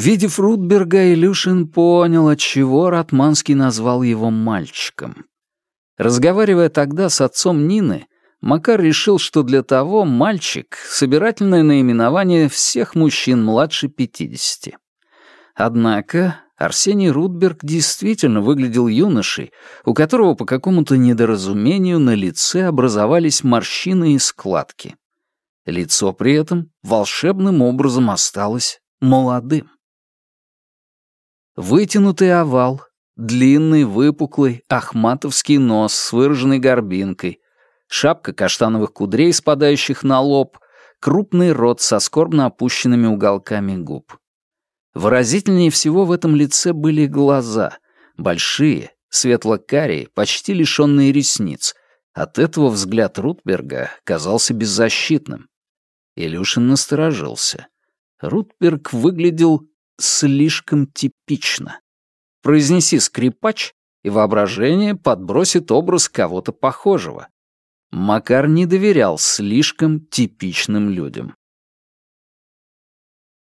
Увидев Рутберга, Илюшин понял, отчего Ратманский назвал его мальчиком. Разговаривая тогда с отцом Нины, Макар решил, что для того «мальчик» — собирательное наименование всех мужчин младше 50. Однако Арсений Рудберг действительно выглядел юношей, у которого по какому-то недоразумению на лице образовались морщины и складки. Лицо при этом волшебным образом осталось молодым. Вытянутый овал, длинный, выпуклый, ахматовский нос с выраженной горбинкой, шапка каштановых кудрей, спадающих на лоб, крупный рот со скорбно опущенными уголками губ. Выразительнее всего в этом лице были глаза, большие, светло-карие, почти лишенные ресниц. От этого взгляд Рутберга казался беззащитным. Илюшин насторожился. Рутберг выглядел слишком типично. Произнеси «скрипач», и воображение подбросит образ кого-то похожего. Макар не доверял слишком типичным людям.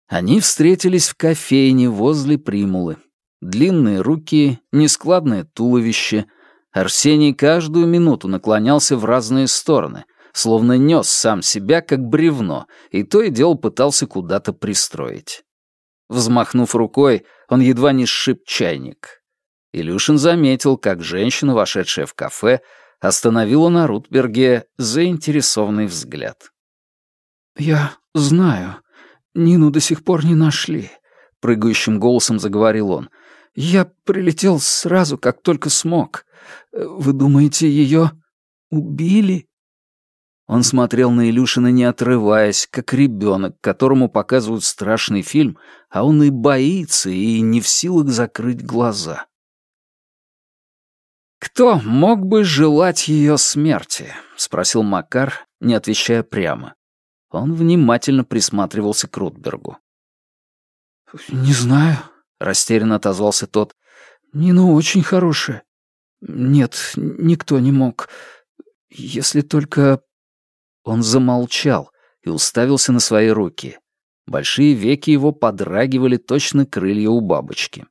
Они встретились в кофейне возле Примулы. Длинные руки, нескладное туловище. Арсений каждую минуту наклонялся в разные стороны, словно нес сам себя как бревно, и то и дело пытался куда-то пристроить. Взмахнув рукой, он едва не сшиб чайник. Илюшин заметил, как женщина, вошедшая в кафе, остановила на Рутберге заинтересованный взгляд. «Я знаю. Нину до сих пор не нашли», — прыгающим голосом заговорил он. «Я прилетел сразу, как только смог. Вы думаете, ее убили?» Он смотрел на Илюшина, не отрываясь, как ребенок, которому показывают страшный фильм, а он и боится, и не в силах закрыть глаза. «Кто мог бы желать ее смерти?» — спросил Макар, не отвечая прямо. Он внимательно присматривался к Рутбергу. «Не знаю», — растерянно отозвался тот. «Нина ну, очень хорошая. Нет, никто не мог. Если только он замолчал и уставился на свои руки. Большие веки его подрагивали точно крылья у бабочки.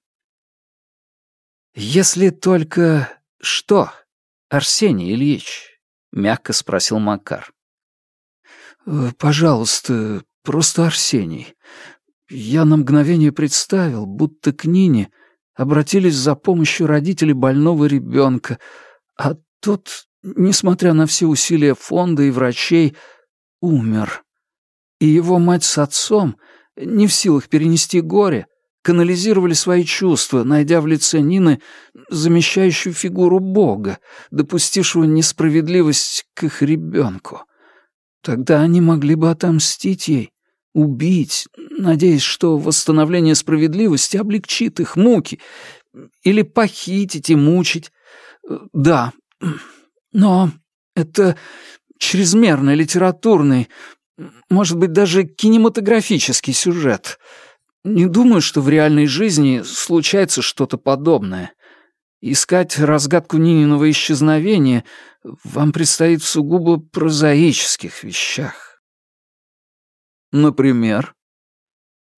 «Если только... что, Арсений Ильич?» — мягко спросил Макар. «Э, «Пожалуйста, просто Арсений. Я на мгновение представил, будто к Нине обратились за помощью родители больного ребенка, а тут несмотря на все усилия фонда и врачей, умер. И его мать с отцом, не в силах перенести горе, канализировали свои чувства, найдя в лице Нины замещающую фигуру Бога, допустившего несправедливость к их ребенку. Тогда они могли бы отомстить ей, убить, надеясь, что восстановление справедливости облегчит их муки, или похитить и мучить. Э, да, но это чрезмерный литературный, может быть, даже кинематографический сюжет. Не думаю, что в реальной жизни случается что-то подобное. Искать разгадку Нининого исчезновения вам предстоит в сугубо прозаических вещах. Например?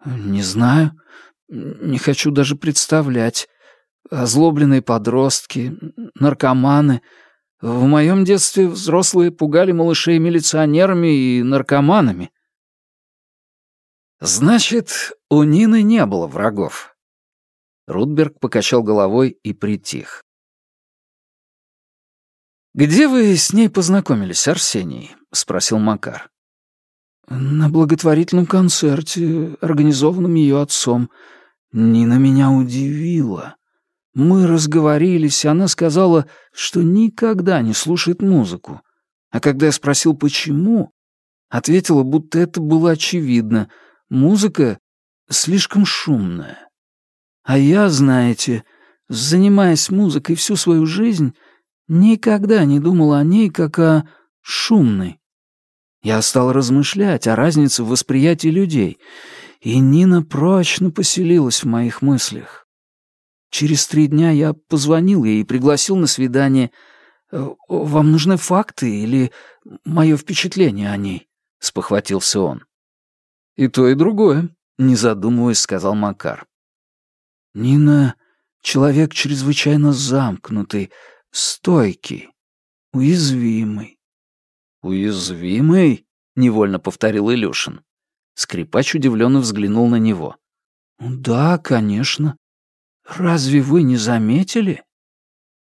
Не знаю. Не хочу даже представлять. Озлобленные подростки, наркоманы — в моем детстве взрослые пугали малышей милиционерами и наркоманами. Значит, у Нины не было врагов. Рудберг покачал головой и притих. «Где вы с ней познакомились, Арсений?» — спросил Макар. «На благотворительном концерте, организованном ее отцом. Нина меня удивила. Мы разговорились, она сказала, что никогда не слушает музыку. А когда я спросил, почему, ответила, будто это было очевидно. Музыка слишком шумная. А я, знаете, занимаясь музыкой всю свою жизнь, никогда не думал о ней как о шумной. Я стал размышлять о разнице в восприятии людей, и Нина прочно поселилась в моих мыслях. Через три дня я позвонил ей и пригласил на свидание. Э, «Вам нужны факты или мое впечатление о ней?» — спохватился он. «И то, и другое», — не задумываясь, сказал Макар. «Нина — человек чрезвычайно замкнутый, стойкий, уязвимый». «Уязвимый?» — невольно повторил Илюшин. Скрипач удивленно взглянул на него. «Да, конечно. Разве вы не заметили?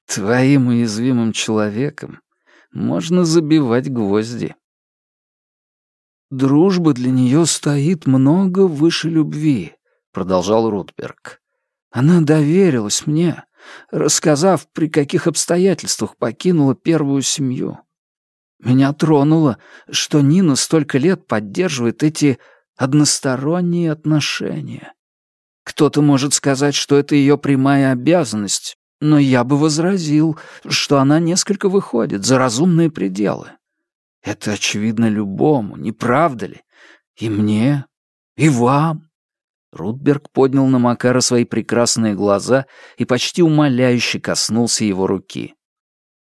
Твоим уязвимым человеком можно забивать гвозди. Дружба для нее стоит много выше любви, продолжал Рутберг. Она доверилась мне, рассказав, при каких обстоятельствах покинула первую семью. Меня тронуло, что Нина столько лет поддерживает эти односторонние отношения. Кто-то может сказать, что это ее прямая обязанность, но я бы возразил, что она несколько выходит за разумные пределы. Это очевидно любому, не правда ли? И мне, и вам. Рудберг поднял на Макара свои прекрасные глаза и почти умоляюще коснулся его руки.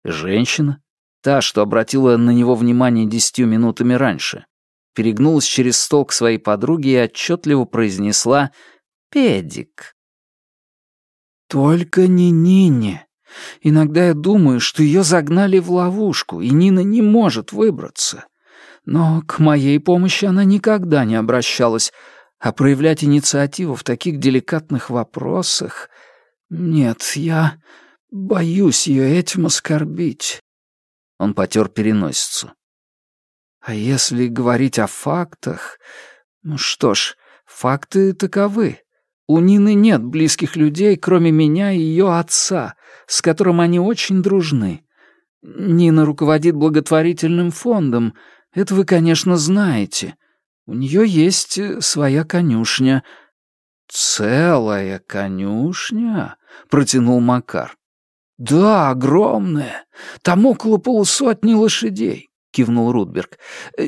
Женщина, та, что обратила на него внимание десятью минутами раньше, перегнулась через стол к своей подруге и отчетливо произнесла — педик». «Только не Нине. Иногда я думаю, что ее загнали в ловушку, и Нина не может выбраться. Но к моей помощи она никогда не обращалась, а проявлять инициативу в таких деликатных вопросах... Нет, я боюсь ее этим оскорбить». Он потер переносицу. «А если говорить о фактах...» Ну что ж, факты таковы. У Нины нет близких людей, кроме меня и ее отца, с которым они очень дружны. Нина руководит благотворительным фондом. Это вы, конечно, знаете. У нее есть э, своя конюшня». «Целая конюшня?» — протянул Макар. «Да, огромная. Там около полусотни лошадей», — кивнул Рудберг.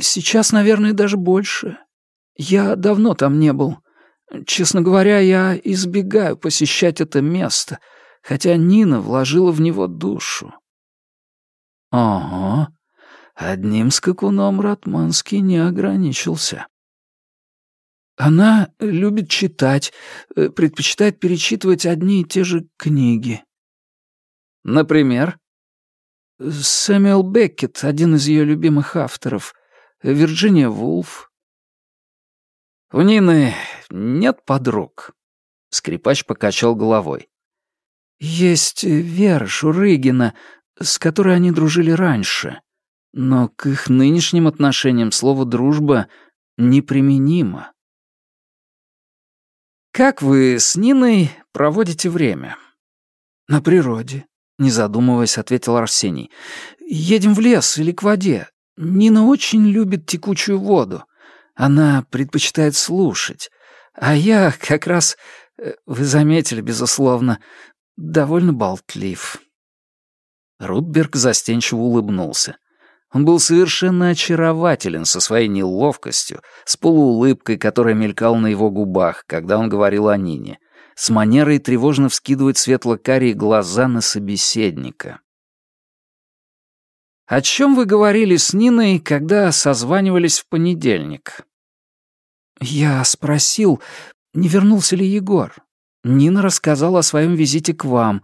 «Сейчас, наверное, даже больше. Я давно там не был. Честно говоря, я избегаю посещать это место, хотя Нина вложила в него душу. Ого, одним скакуном Ратманский не ограничился. Она любит читать, э, предпочитает перечитывать одни и те же книги. Например? Сэмюэл Беккет, один из ее любимых авторов, Вирджиния Вулф, у Нины нет подруг. Скрипач покачал головой. Есть Вера Шурыгина, с которой они дружили раньше. Но к их нынешним отношениям слово «дружба» неприменимо. «Как вы с Ниной проводите время?» «На природе», — не задумываясь, ответил Арсений. «Едем в лес или к воде. Нина очень любит текучую воду. Она предпочитает слушать. А я как раз, э, вы заметили, безусловно, довольно болтлив». Рудберг застенчиво улыбнулся. Он был совершенно очарователен со своей неловкостью, с полуулыбкой, которая мелькала на его губах, когда он говорил о Нине, с манерой тревожно вскидывать светло-карие глаза на собеседника. «О чем вы говорили с Ниной, когда созванивались в понедельник?» «Я спросил, не вернулся ли Егор. Нина рассказала о своем визите к вам.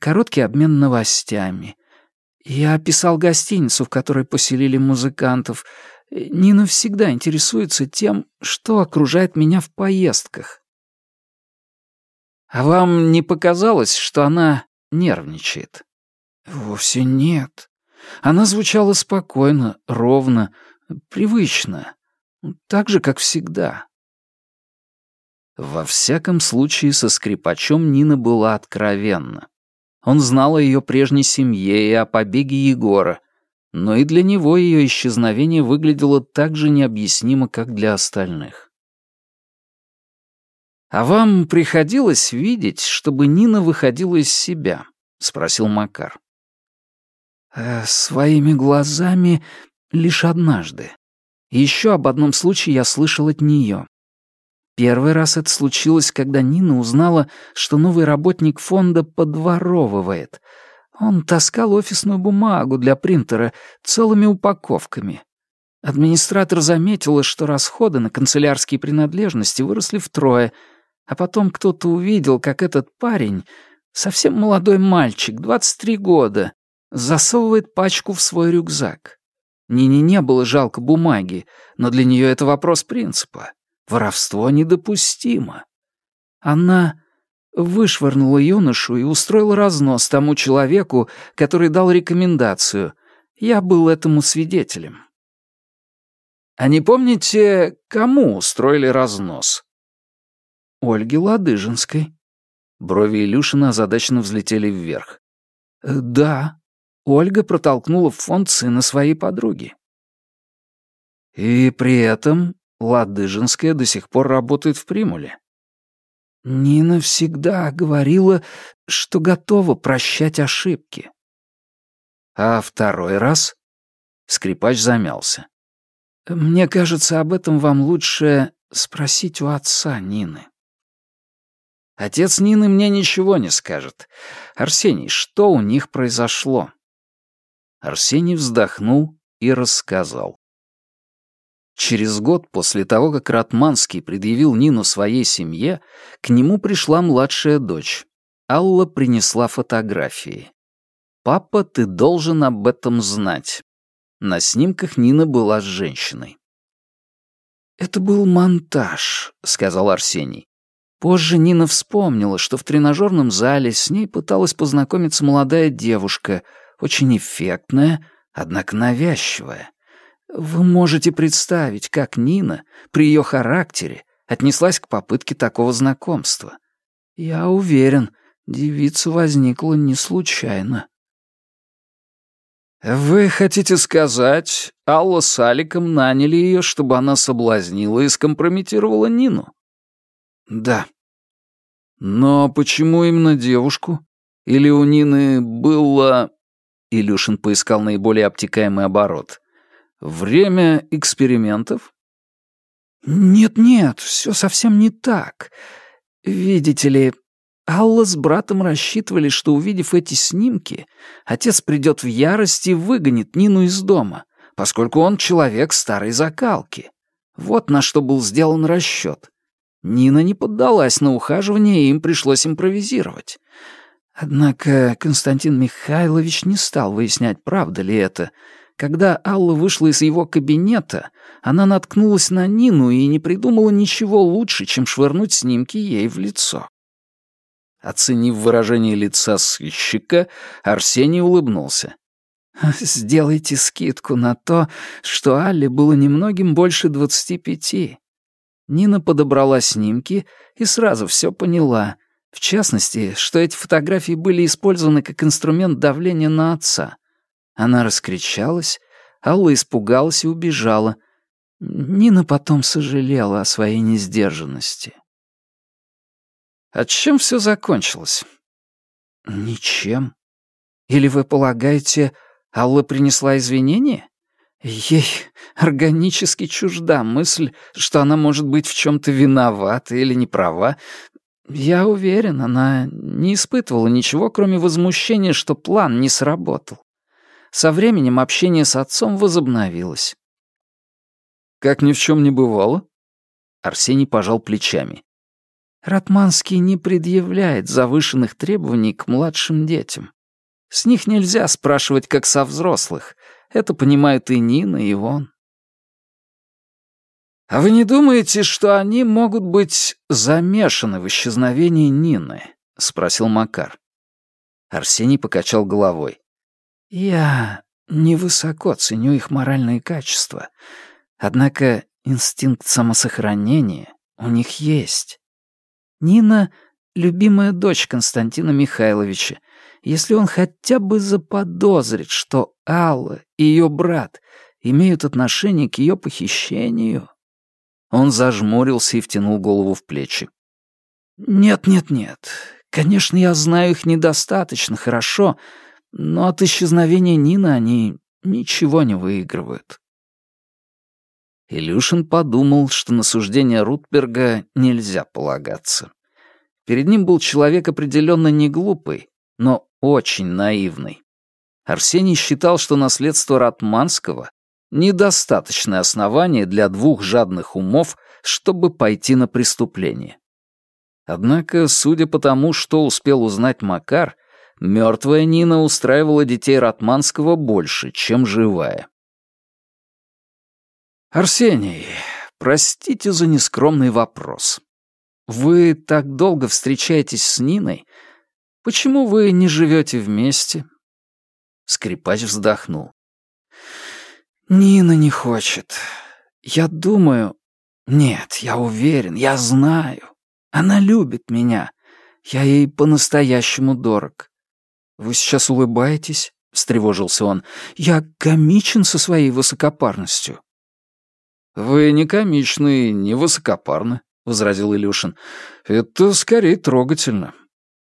Короткий обмен новостями. Я описал гостиницу, в которой поселили музыкантов. Нина всегда интересуется тем, что окружает меня в поездках». «А вам не показалось, что она нервничает?» «Вовсе нет. Она звучала спокойно, ровно, привычно, так же, как всегда. Во всяком случае, со скрипачом Нина была откровенна. Он знал о ее прежней семье и о побеге Егора, но и для него ее исчезновение выглядело так же необъяснимо, как для остальных. «А вам приходилось видеть, чтобы Нина выходила из себя?» — спросил Макар э, своими глазами лишь однажды. Еще об одном случае я слышал от нее. Первый раз это случилось, когда Нина узнала, что новый работник фонда подворовывает. Он таскал офисную бумагу для принтера целыми упаковками. Администратор заметила, что расходы на канцелярские принадлежности выросли втрое, а потом кто-то увидел, как этот парень, совсем молодой мальчик, 23 года, засовывает пачку в свой рюкзак. Нине не было жалко бумаги, но для нее это вопрос принципа. Воровство недопустимо. Она вышвырнула юношу и устроила разнос тому человеку, который дал рекомендацию. Я был этому свидетелем. А не помните, кому устроили разнос? Ольге Ладыжинской. Брови Илюшина озадаченно взлетели вверх. «Э, «Да», Ольга протолкнула в фонд сына своей подруги. И при этом Ладыжинская до сих пор работает в Примуле. Нина всегда говорила, что готова прощать ошибки. А второй раз? Скрипач замялся. Мне кажется, об этом вам лучше спросить у отца Нины. Отец Нины мне ничего не скажет. Арсений, что у них произошло? Арсений вздохнул и рассказал. Через год после того, как Ратманский предъявил Нину своей семье, к нему пришла младшая дочь. Алла принесла фотографии. «Папа, ты должен об этом знать». На снимках Нина была с женщиной. «Это был монтаж», — сказал Арсений. Позже Нина вспомнила, что в тренажерном зале с ней пыталась познакомиться молодая девушка — очень эффектная, однако навязчивая. Вы можете представить, как Нина при ее характере отнеслась к попытке такого знакомства. Я уверен, девица возникла не случайно. «Вы хотите сказать, Алла с Аликом наняли ее, чтобы она соблазнила и скомпрометировала Нину?» «Да». «Но почему именно девушку? Или у Нины было...» Илюшин поискал наиболее обтекаемый оборот. «Время экспериментов?» «Нет-нет, все совсем не так. Видите ли, Алла с братом рассчитывали, что, увидев эти снимки, отец придет в ярости и выгонит Нину из дома, поскольку он человек старой закалки. Вот на что был сделан расчет. Нина не поддалась на ухаживание, и им пришлось импровизировать. Однако Константин Михайлович не стал выяснять, правда ли это. Когда Алла вышла из его кабинета, она наткнулась на Нину и не придумала ничего лучше, чем швырнуть снимки ей в лицо. Оценив выражение лица сыщика, Арсений улыбнулся. «Сделайте скидку на то, что Алле было немногим больше двадцати пяти». Нина подобрала снимки и сразу все поняла — в частности, что эти фотографии были использованы как инструмент давления на отца. Она раскричалась, Алла испугалась и убежала. Нина потом сожалела о своей несдержанности. А чем все закончилось? Ничем. Или вы полагаете, Алла принесла извинения? Ей органически чужда мысль, что она может быть в чем-то виновата или не права, я уверен, она не испытывала ничего, кроме возмущения, что план не сработал. Со временем общение с отцом возобновилось. «Как ни в чем не бывало?» Арсений пожал плечами. «Ратманский не предъявляет завышенных требований к младшим детям. С них нельзя спрашивать, как со взрослых. Это понимают и Нина, и он». А вы не думаете, что они могут быть замешаны в исчезновении Нины? спросил Макар. Арсений покачал головой. Я невысоко ценю их моральные качества. Однако инстинкт самосохранения у них есть. Нина — любимая дочь Константина Михайловича. Если он хотя бы заподозрит, что Алла и ее брат имеют отношение к ее похищению... Он зажмурился и втянул голову в плечи. «Нет, нет, нет. Конечно, я знаю их недостаточно хорошо, но от исчезновения Нины они ничего не выигрывают». Илюшин подумал, что на суждение Рутберга нельзя полагаться. Перед ним был человек определенно не глупый, но очень наивный. Арсений считал, что наследство Ратманского недостаточное основание для двух жадных умов, чтобы пойти на преступление. Однако, судя по тому, что успел узнать Макар, мертвая Нина устраивала детей Ратманского больше, чем живая. «Арсений, простите за нескромный вопрос. Вы так долго встречаетесь с Ниной. Почему вы не живете вместе?» Скрипач вздохнул. «Нина не хочет. Я думаю... Нет, я уверен, я знаю. Она любит меня. Я ей по-настоящему дорог». «Вы сейчас улыбаетесь?» — встревожился он. «Я комичен со своей высокопарностью». «Вы не комичны и не высокопарны», — возразил Илюшин. «Это скорее трогательно».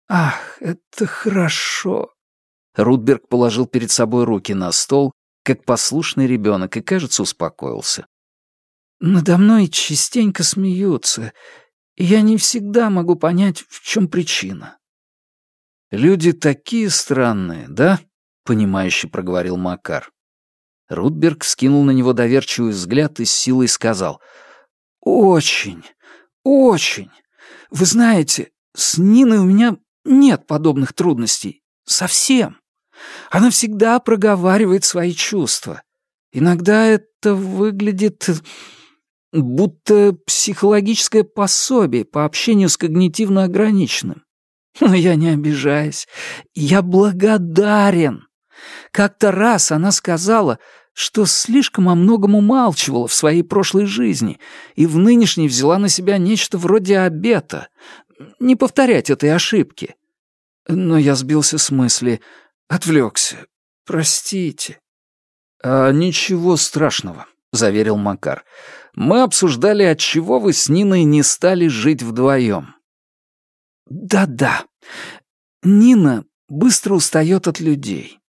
«Ах, это хорошо». Рудберг положил перед собой руки на стол как послушный ребенок, и, кажется, успокоился. «Надо мной частенько смеются, и я не всегда могу понять, в чем причина». «Люди такие странные, да?» — понимающе проговорил Макар. Рудберг скинул на него доверчивый взгляд и с силой сказал. «Очень, очень. Вы знаете, с Ниной у меня нет подобных трудностей. Совсем». Она всегда проговаривает свои чувства. Иногда это выглядит э, будто психологическое пособие по общению с когнитивно ограниченным. Но я не обижаюсь. Я благодарен. Как-то раз она сказала, что слишком о многом умалчивала в своей прошлой жизни и в нынешней взяла на себя нечто вроде обета. Не повторять этой ошибки. Но я сбился с мысли. Отвлекся. Простите». «А ничего страшного», — заверил Макар. «Мы обсуждали, от чего вы с Ниной не стали жить вдвоем». «Да-да. Нина быстро устает от людей.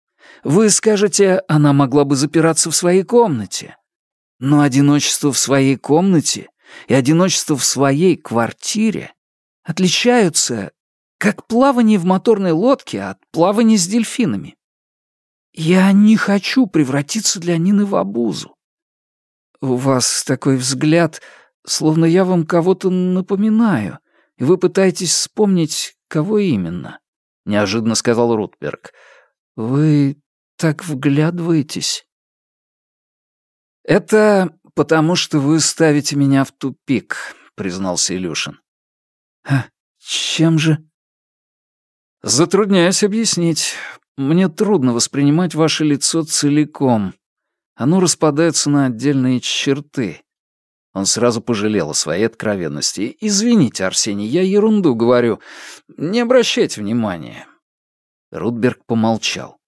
Вы скажете, она могла бы запираться в своей комнате. Но одиночество в своей комнате и одиночество в своей квартире отличаются как плавание в моторной лодке от плавания с дельфинами. Я не хочу превратиться для Нины в обузу. У вас такой взгляд, словно я вам кого-то напоминаю, и вы пытаетесь вспомнить, кого именно, — неожиданно сказал Рутберг. Вы так вглядываетесь. Это потому, что вы ставите меня в тупик, — признался Илюшин. А чем же? «Затрудняюсь объяснить. Мне трудно воспринимать ваше лицо целиком. Оно распадается на отдельные черты». Он сразу пожалел о своей откровенности. «Извините, Арсений, я ерунду говорю. Не обращайте внимания». Рудберг помолчал.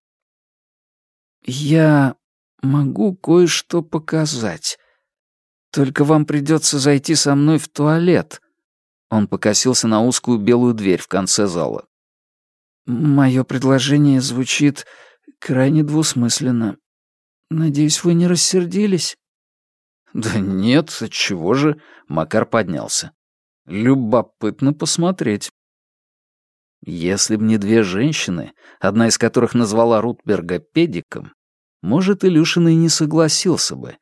«Я могу кое-что показать. Только вам придется зайти со мной в туалет». Он покосился на узкую белую дверь в конце зала. Мое предложение звучит крайне двусмысленно. Надеюсь, вы не рассердились? Да нет, отчего же? Макар поднялся. Любопытно посмотреть. Если б не две женщины, одна из которых назвала Рутберга педиком, может, Илюшин и не согласился бы.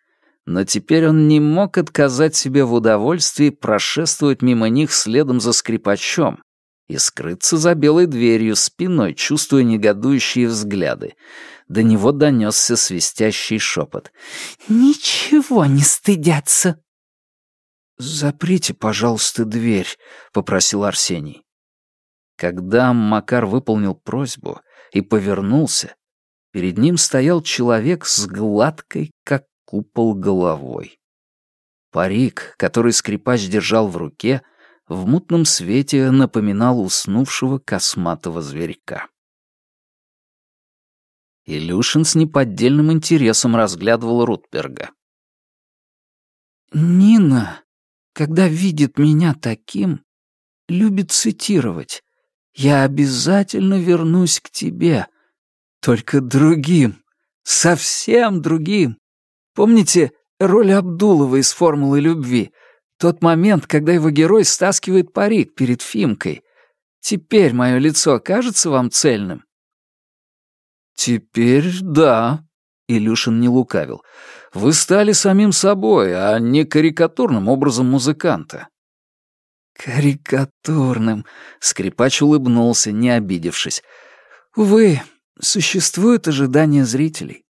Но теперь он не мог отказать себе в удовольствии прошествовать мимо них следом за скрипачом, и скрыться за белой дверью спиной, чувствуя негодующие взгляды. До него донесся свистящий шепот. «Ничего не стыдятся!» «Заприте, пожалуйста, дверь», — попросил Арсений. Когда Макар выполнил просьбу и повернулся, перед ним стоял человек с гладкой, как купол, головой. Парик, который скрипач держал в руке, — в мутном свете напоминал уснувшего косматого зверька. Илюшин с неподдельным интересом разглядывал Рутберга. «Нина, когда видит меня таким, любит цитировать. Я обязательно вернусь к тебе, только другим, совсем другим. Помните роль Абдулова из «Формулы любви»? Тот момент, когда его герой стаскивает парик перед Фимкой. Теперь мое лицо кажется вам цельным? Теперь да. Илюшин не лукавил. Вы стали самим собой, а не карикатурным образом музыканта. «Карикатурным», — скрипач улыбнулся, не обидевшись. «Увы, существует ожидание зрителей.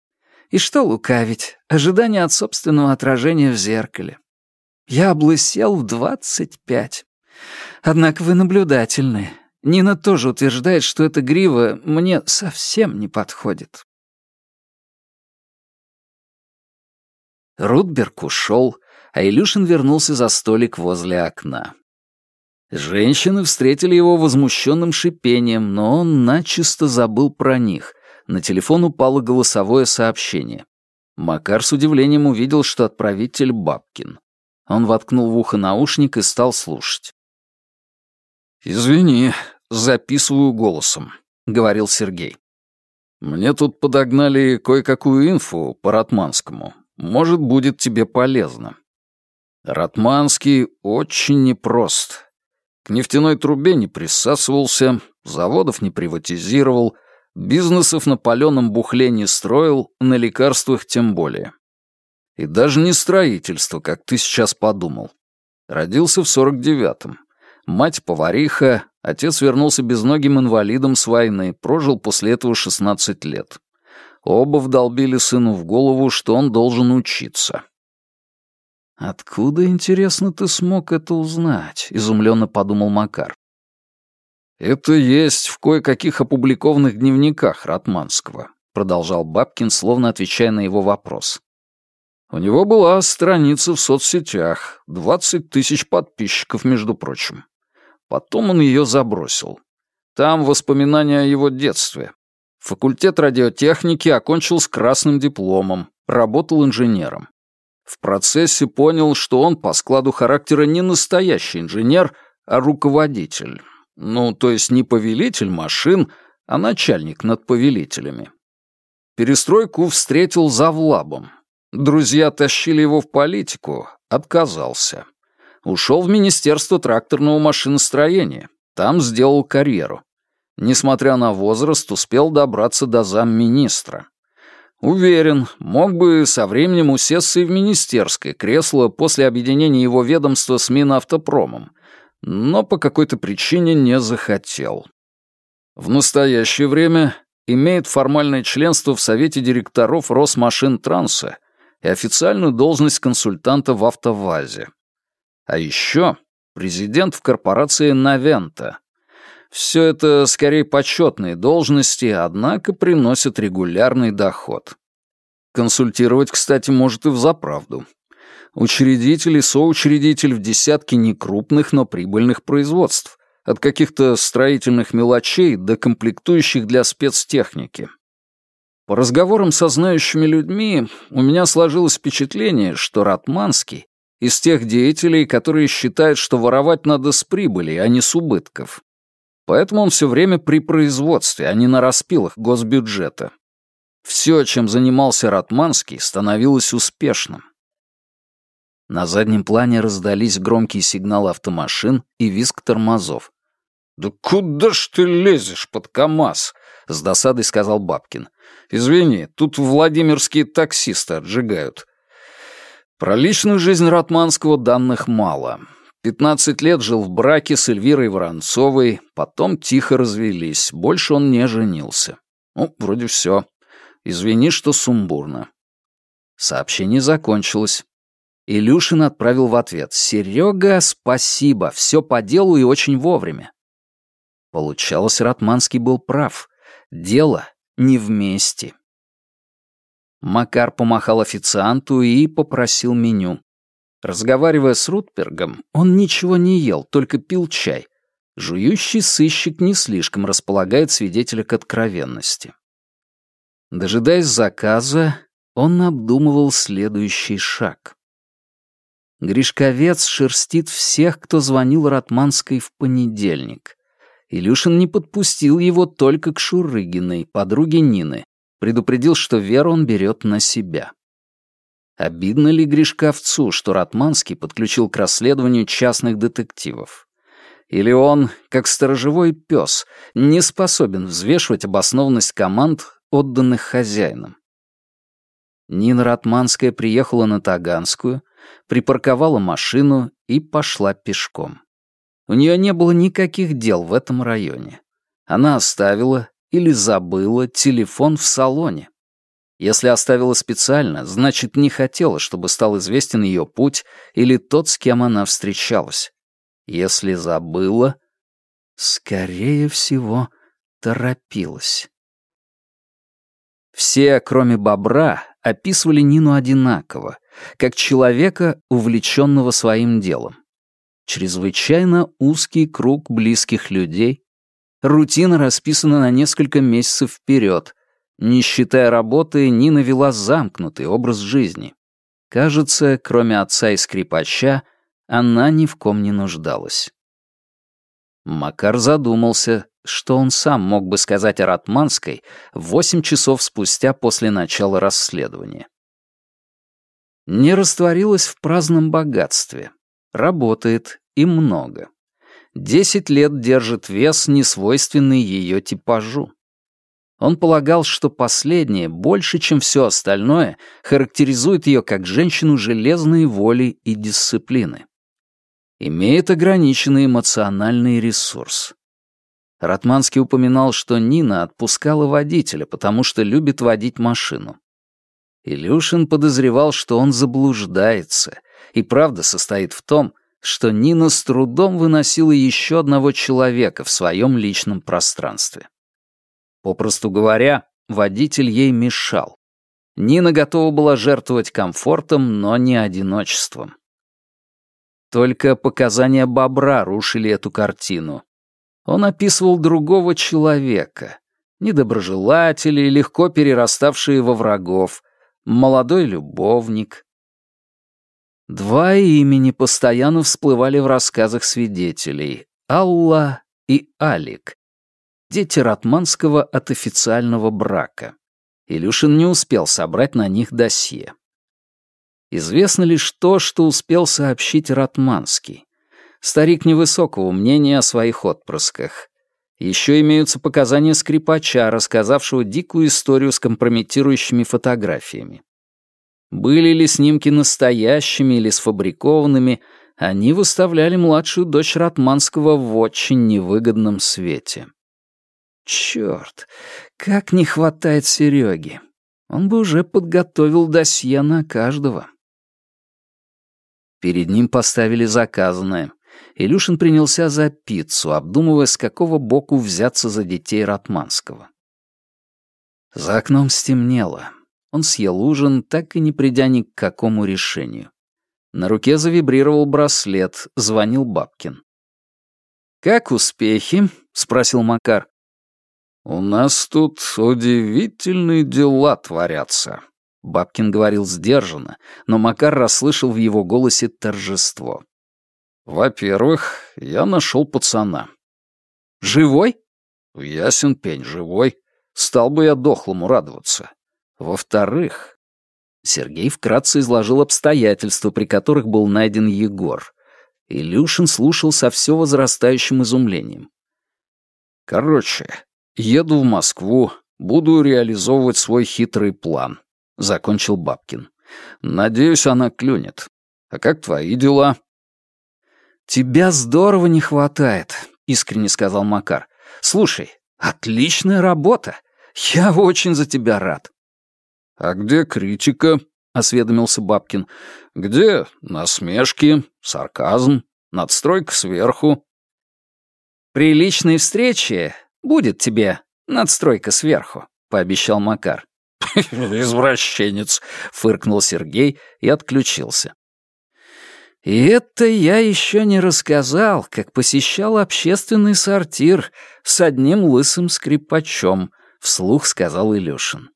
И что лукавить, ожидание от собственного отражения в зеркале. Я облысел в двадцать пять. Однако вы наблюдательны. Нина тоже утверждает, что эта грива мне совсем не подходит. Рудберг ушел, а Илюшин вернулся за столик возле окна. Женщины встретили его возмущенным шипением, но он начисто забыл про них. На телефон упало голосовое сообщение. Макар с удивлением увидел, что отправитель Бабкин. Он воткнул в ухо наушник и стал слушать. «Извини, записываю голосом», — говорил Сергей. «Мне тут подогнали кое-какую инфу по Ратманскому. Может, будет тебе полезно». Ратманский очень непрост. К нефтяной трубе не присасывался, заводов не приватизировал, бизнесов на паленом бухле не строил, на лекарствах тем более. И даже не строительство, как ты сейчас подумал. Родился в 49-м. Мать повариха, отец вернулся безногим инвалидом с войны, прожил после этого 16 лет. Оба вдолбили сыну в голову, что он должен учиться. «Откуда, интересно, ты смог это узнать?» — изумленно подумал Макар. «Это есть в кое-каких опубликованных дневниках Ратманского», — продолжал Бабкин, словно отвечая на его вопрос. У него была страница в соцсетях, 20 тысяч подписчиков, между прочим. Потом он ее забросил. Там воспоминания о его детстве. Факультет радиотехники окончил с красным дипломом, работал инженером. В процессе понял, что он по складу характера не настоящий инженер, а руководитель. Ну, то есть не повелитель машин, а начальник над повелителями. Перестройку встретил за влабом. Друзья тащили его в политику, отказался. Ушел в Министерство тракторного машиностроения, там сделал карьеру. Несмотря на возраст, успел добраться до замминистра. Уверен, мог бы со временем усесться и в министерское кресло после объединения его ведомства с Минавтопромом, но по какой-то причине не захотел. В настоящее время имеет формальное членство в Совете директоров Росмашинтранса и официальную должность консультанта в АвтоВАЗе. А еще президент в корпорации «Навента». Все это скорее почетные должности, однако приносят регулярный доход. Консультировать, кстати, может и взаправду. Учредитель и соучредитель в десятке некрупных, но прибыльных производств, от каких-то строительных мелочей до комплектующих для спецтехники – по разговорам со знающими людьми у меня сложилось впечатление, что Ратманский из тех деятелей, которые считают, что воровать надо с прибыли, а не с убытков. Поэтому он все время при производстве, а не на распилах госбюджета. Все, чем занимался Ратманский, становилось успешным. На заднем плане раздались громкие сигналы автомашин и визг тормозов. «Да куда ж ты лезешь под КамАЗ?» — с досадой сказал Бабкин. «Извини, тут владимирские таксисты отжигают». Про личную жизнь Ратманского данных мало. 15 лет жил в браке с Эльвирой Воронцовой, потом тихо развелись, больше он не женился. Ну, вроде все. Извини, что сумбурно. Сообщение закончилось. Илюшин отправил в ответ «Серега, спасибо, все по делу и очень вовремя». Получалось, Ратманский был прав. Дело не вместе. Макар помахал официанту и попросил меню. Разговаривая с Рутбергом, он ничего не ел, только пил чай. Жующий сыщик не слишком располагает свидетеля к откровенности. Дожидаясь заказа, он обдумывал следующий шаг. Гришковец шерстит всех, кто звонил Ратманской в понедельник. Илюшин не подпустил его только к Шурыгиной, подруге Нины, предупредил, что веру он берет на себя. Обидно ли Гришковцу, что Ратманский подключил к расследованию частных детективов? Или он, как сторожевой пес, не способен взвешивать обоснованность команд, отданных хозяином? Нина Ратманская приехала на Таганскую, припарковала машину и пошла пешком. У нее не было никаких дел в этом районе. Она оставила или забыла телефон в салоне. Если оставила специально, значит, не хотела, чтобы стал известен ее путь или тот, с кем она встречалась. Если забыла, скорее всего, торопилась. Все, кроме бобра, описывали Нину одинаково, как человека, увлеченного своим делом чрезвычайно узкий круг близких людей, рутина расписана на несколько месяцев вперед, не считая работы, Нина вела замкнутый образ жизни. Кажется, кроме отца и скрипача, она ни в ком не нуждалась. Макар задумался, что он сам мог бы сказать о Ратманской восемь часов спустя после начала расследования. Не растворилась в праздном богатстве. Работает и много. Десять лет держит вес, не свойственный ее типажу. Он полагал, что последнее, больше, чем все остальное, характеризует ее как женщину железной воли и дисциплины. Имеет ограниченный эмоциональный ресурс. Ратманский упоминал, что Нина отпускала водителя, потому что любит водить машину. Илюшин подозревал, что он заблуждается, и правда состоит в том, что Нина с трудом выносила еще одного человека в своем личном пространстве. Попросту говоря, водитель ей мешал. Нина готова была жертвовать комфортом, но не одиночеством. Только показания бобра рушили эту картину. Он описывал другого человека, недоброжелателей, легко перераставшие во врагов, молодой любовник, Два имени постоянно всплывали в рассказах свидетелей — Алла и Алик, дети Ратманского от официального брака. Илюшин не успел собрать на них досье. Известно лишь то, что успел сообщить Ратманский. Старик невысокого мнения о своих отпрысках. Еще имеются показания скрипача, рассказавшего дикую историю с компрометирующими фотографиями. Были ли снимки настоящими или сфабрикованными, они выставляли младшую дочь Ратманского в очень невыгодном свете. Черт, как не хватает Сереги. Он бы уже подготовил досье на каждого. Перед ним поставили заказанное. Илюшин принялся за пиццу, обдумывая, с какого боку взяться за детей Ратманского. За окном стемнело. Он съел ужин, так и не придя ни к какому решению. На руке завибрировал браслет, звонил Бабкин. «Как успехи?» — спросил Макар. «У нас тут удивительные дела творятся», — Бабкин говорил сдержанно, но Макар расслышал в его голосе торжество. «Во-первых, я нашел пацана». «Живой?» «Ясен пень, живой. Стал бы я дохлому радоваться. Во-вторых, Сергей вкратце изложил обстоятельства, при которых был найден Егор. Илюшин слушал со все возрастающим изумлением. «Короче, еду в Москву, буду реализовывать свой хитрый план», — закончил Бабкин. «Надеюсь, она клюнет. А как твои дела?» «Тебя здорово не хватает», — искренне сказал Макар. «Слушай, отличная работа. Я очень за тебя рад». «А где критика?» — осведомился Бабкин. «Где насмешки, сарказм, надстройка сверху?» «При личной встрече будет тебе надстройка сверху», — пообещал Макар. «Извращенец!» — фыркнул Сергей и отключился. И это я еще не рассказал, как посещал общественный сортир с одним лысым скрипачом, — вслух сказал Илюшин.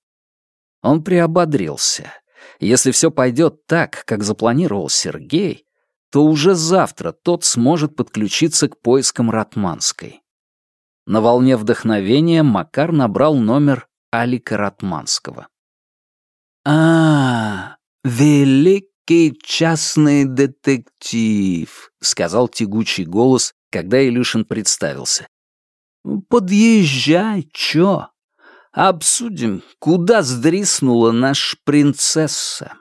Он приободрился. Если все пойдет так, как запланировал Сергей, то уже завтра тот сможет подключиться к поискам Ратманской. На волне вдохновения Макар набрал номер Алика Ратманского. «А, великий частный детектив», — сказал тягучий голос, когда Илюшин представился. «Подъезжай, чё?» обсудим, куда сдриснула наша принцесса.